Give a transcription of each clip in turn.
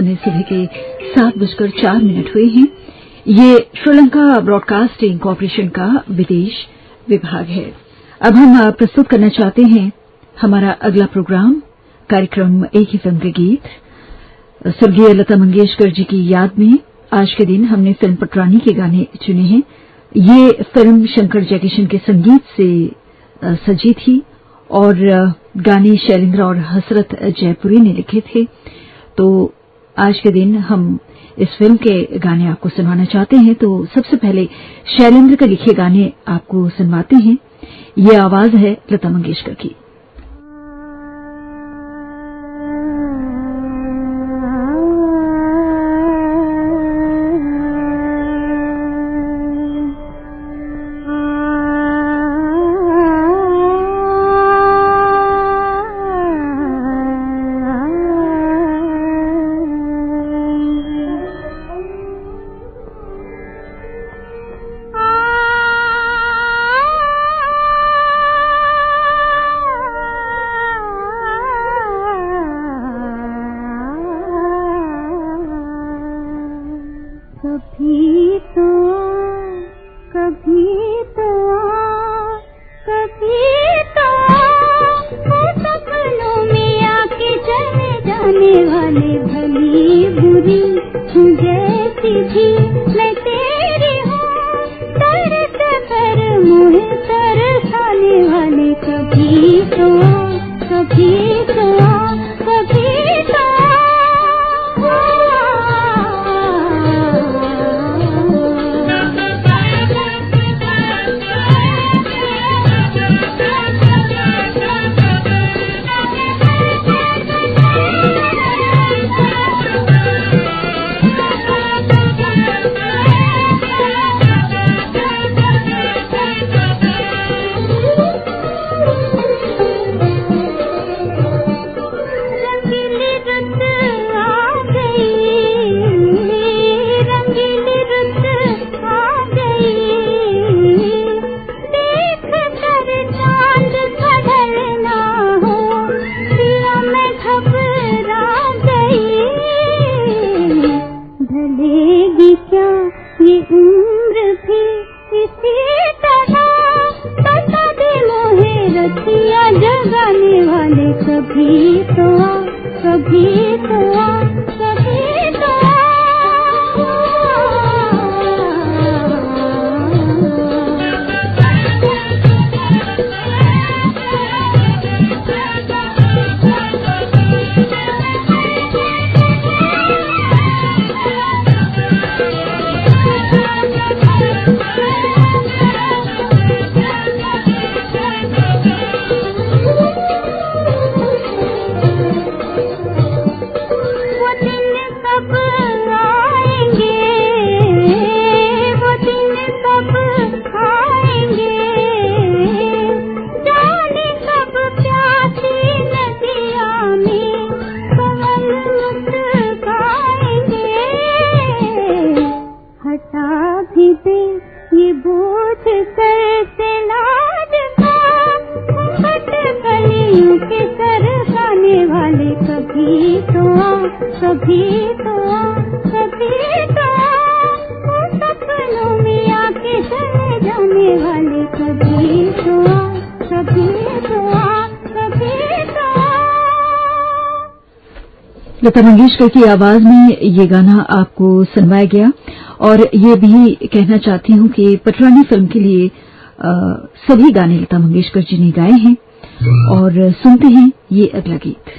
समय सुबह के सात बजकर चार मिनट हुए हैं। ये श्रीलंका ब्रॉडकास्टिंग कॉरपोरेशन का विदेश विभाग है। अब हम प्रस्तुत करना चाहते हैं हमारा अगला प्रोग्राम, कार्यक्रम एक ही फ़िल्म के गीत। स्वर्गीय लता मंगेशकर जी की याद में आज के दिन हमने फ़िल्म पटरानी के गाने चुने हैं। ये फ़िल्म शंकर जयकिशन के संगीत से सजी थी और गाने शैलेंद्र और हसरत जयपुरी ने लिखे थे। तो आज के दिन हम इस फ़िल्म के गाने आपको सुनवाना चाहते हैं तो सबसे पहले शैलेंद्र के लिखे गाने आपको सुनवाते हैं। ये आवाज़ है लता मंगेशकर की। हुआ लता मंगेशकर की आवाज़ में ये गाना आपको सुनवाया गया और ये भी कहना चाहती हूँ कि पटरानी फ़िल्म के लिए आ, सभी गाने लता मंगेशकर जी ने गाए हैं और सुनते हैं ये अगला गीत।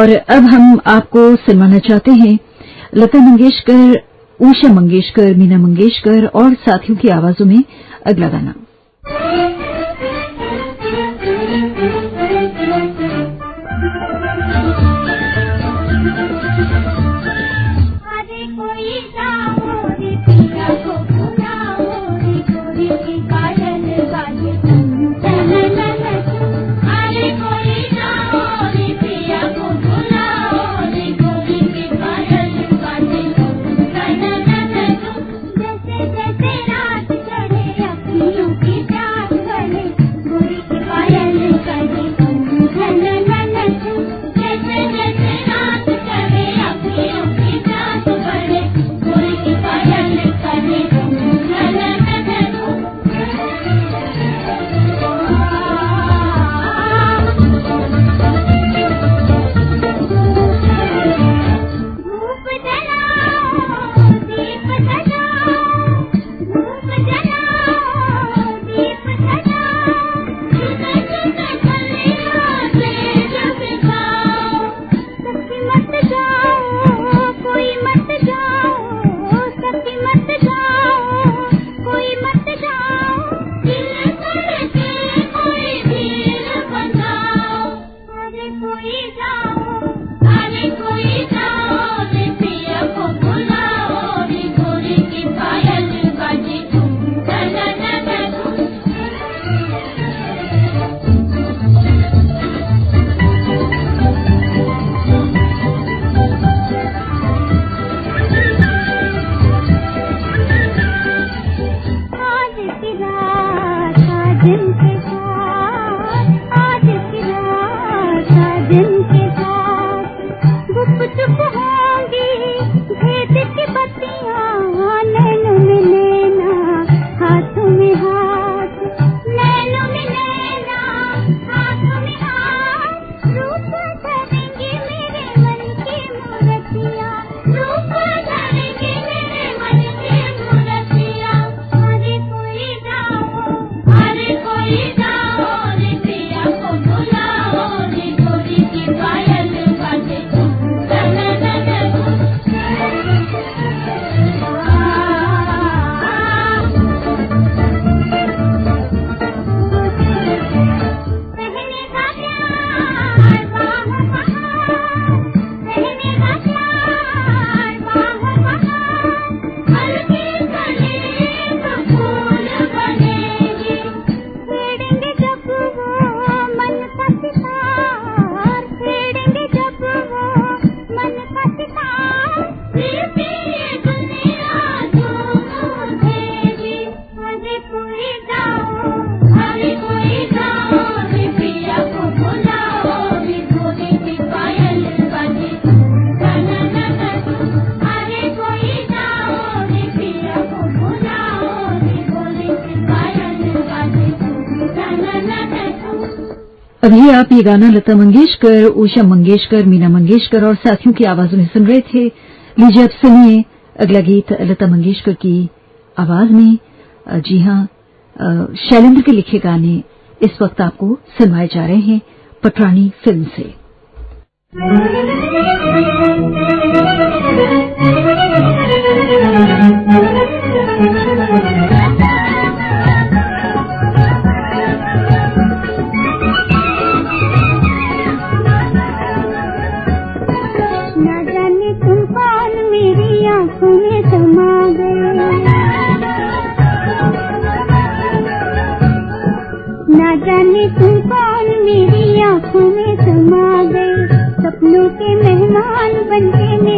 और अब हम आपको सुनवाना चाहते हैं। लता मंगेशकर, उषा मंगेशकर, मीना मंगेशकर और साथियों की आवाजों में अगला गाना। अभी आप ये गाना लता मंगेशकर, उषा मंगेशकर, मीना मंगेशकर और साथियों की आवाजों में सुन रहे थे। लीजिए अब सुनिए अगला गीत लता मंगेशकर की आवाज़ में। जी हाँ शैलेंद्र के लिखे गाने इस वक्त आपको सुनवाए जा रहे हैं पटरानी फ़िल्म से। ಜನ್ಮನೆ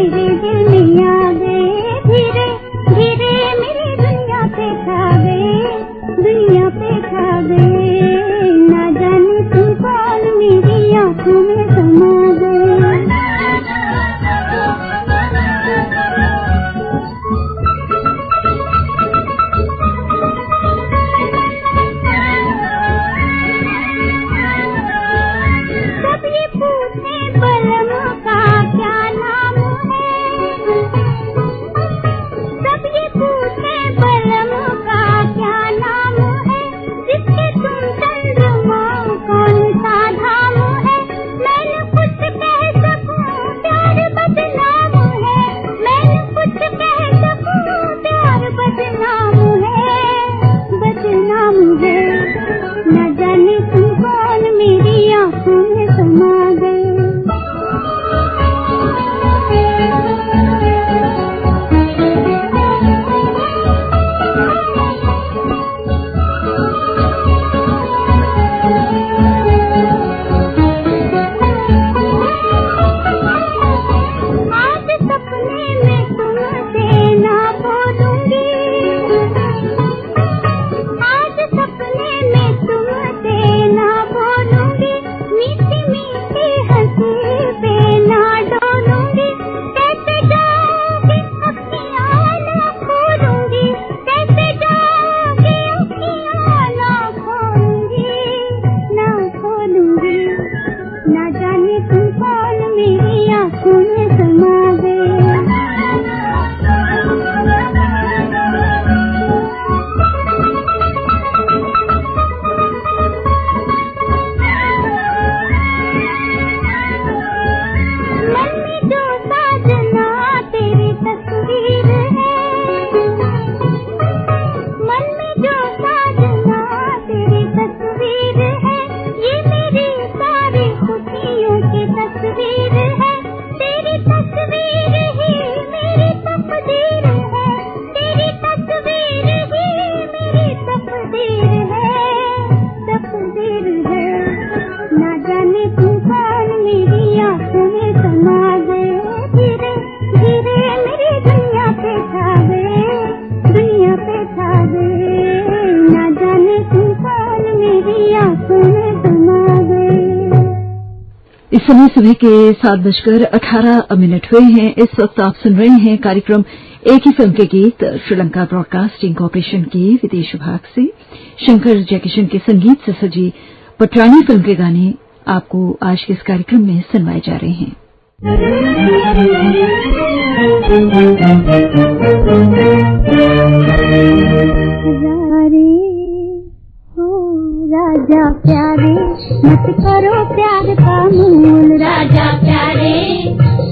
समय सुबह के सात बजकर अठारह मिनट हुए हैं। इस वक्त आप सुन रहे हैं कार्यक्रम एक ही फ़िल्म के गीत, श्रीलंका ब्रॉडकास्टिंग कॉरपोरेशन के विदेश विभाग से। शंकर जयकिशन के संगीत से सजी पटरानी फ़िल्म के गाने आपको आज के इस कार्यक्रम में सुनवाए जा रहे हैं। राजा प्यारे मत करो प्यार का मूल। राजा प्यारे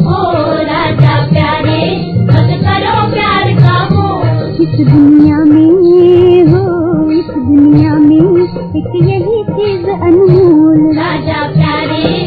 ओ राजा प्यारे मत करो प्यार का मूल। इस दुनिया में हो इस दुनिया में एक यही चीज़ अनमोल। राजा प्यारे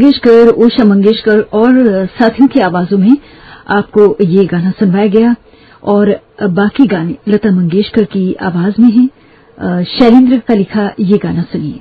मंगेशकर, उषा मंगेशकर और साथियों की आवाजों में आपको ये गाना सुनवाया गया और बाकी गाने लता मंगेशकर की आवाज़ में हैं। शैलेंद्र का लिखा ये गाना सुनिये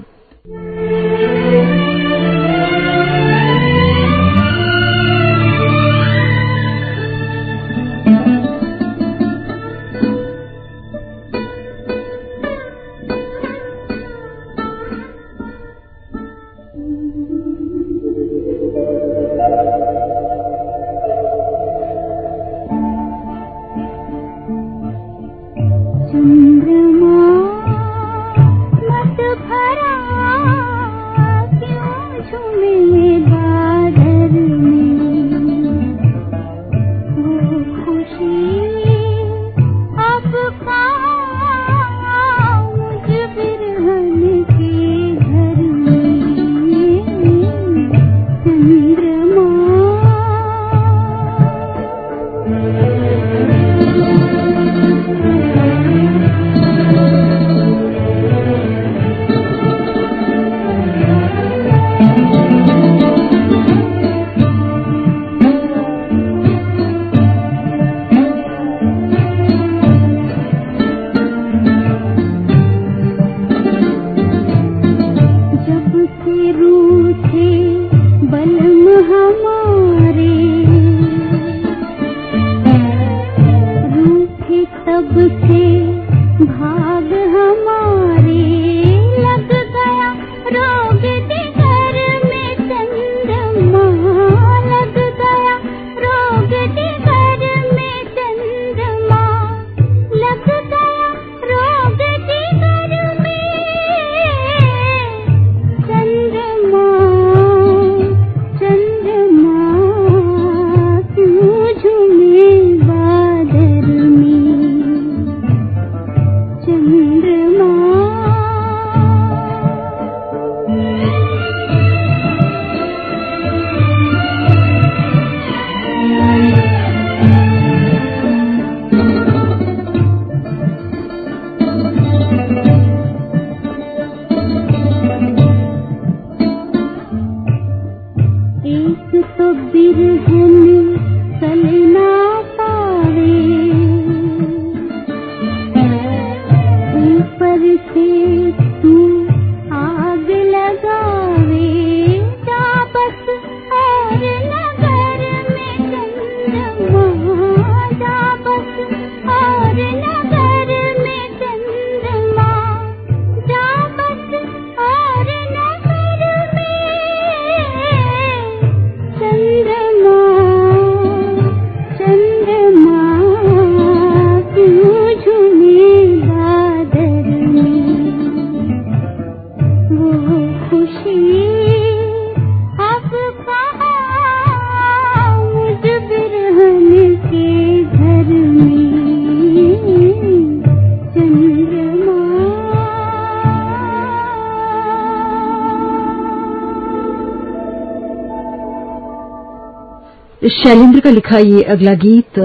शैलेंद्र का लिखा ये अगला गीत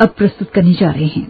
अब प्रस्तुत करने जा रहे हैं।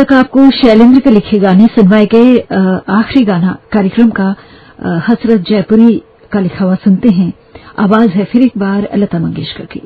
तक आपको शैलेंद्र के लिखे गाने सुनवाए गए आखिरी गाना कार्यक्रम का हसरत जयपुरी का लिखा हुआ सुनते हैं। आवाज़ है फिर एक बार लता मंगेशकर की।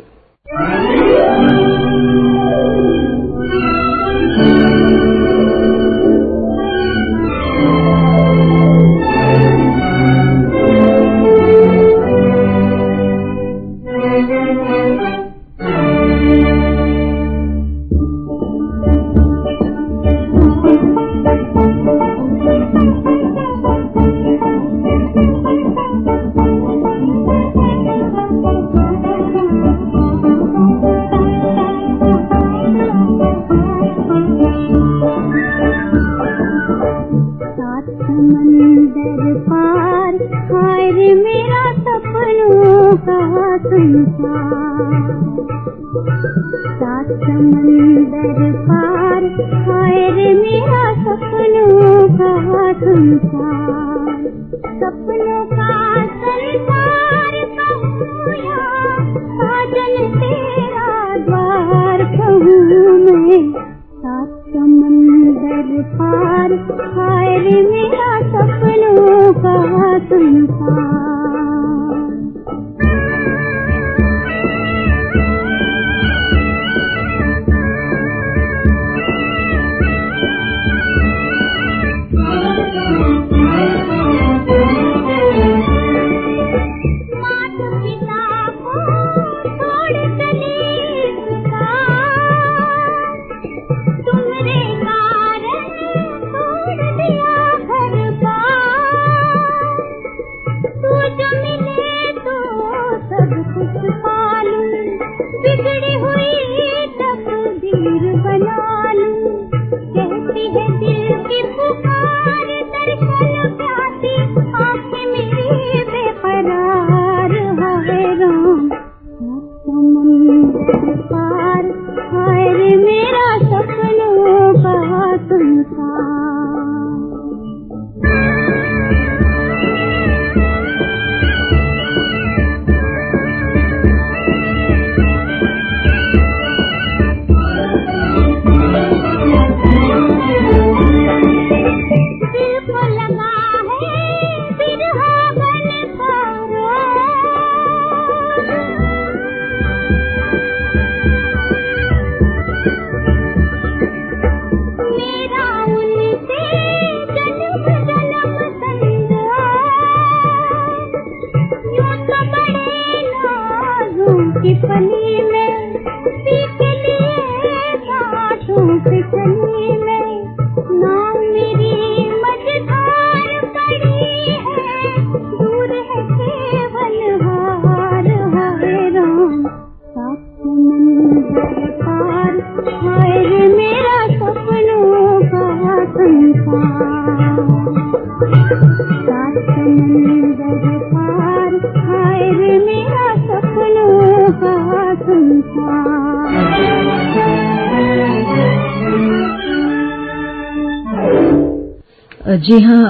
जी हाँ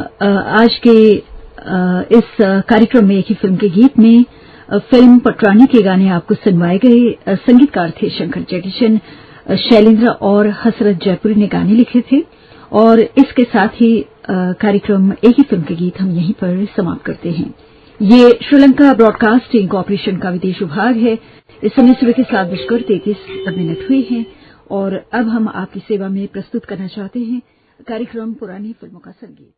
आज के इस कार्यक्रम में एक ही फ़िल्म के गीत में फ़िल्म पटरानी के गाने आपको सुनवाए गए संगीतकार थे शंकर जयकिशन शैलेंद्र और हसरत जयपुरी ने गाने लिखे थे। और इसके साथ ही कार्यक्रम एक ही फ़िल्म के गीत हम यहीं पर समाप्त करते हैं। ये श्रीलंका ब्रॉडकास्टिंग कॉरपोरेशन का विदेश विभाग है। इस समय सुबह के सात बजकर तैतीस मिनट हुए हैं। और अब हम आपकी सेवा में प्रस्तुत करना चाहते हैं। कार्यक्रम पुरानी फ़िल्मों का संगीत।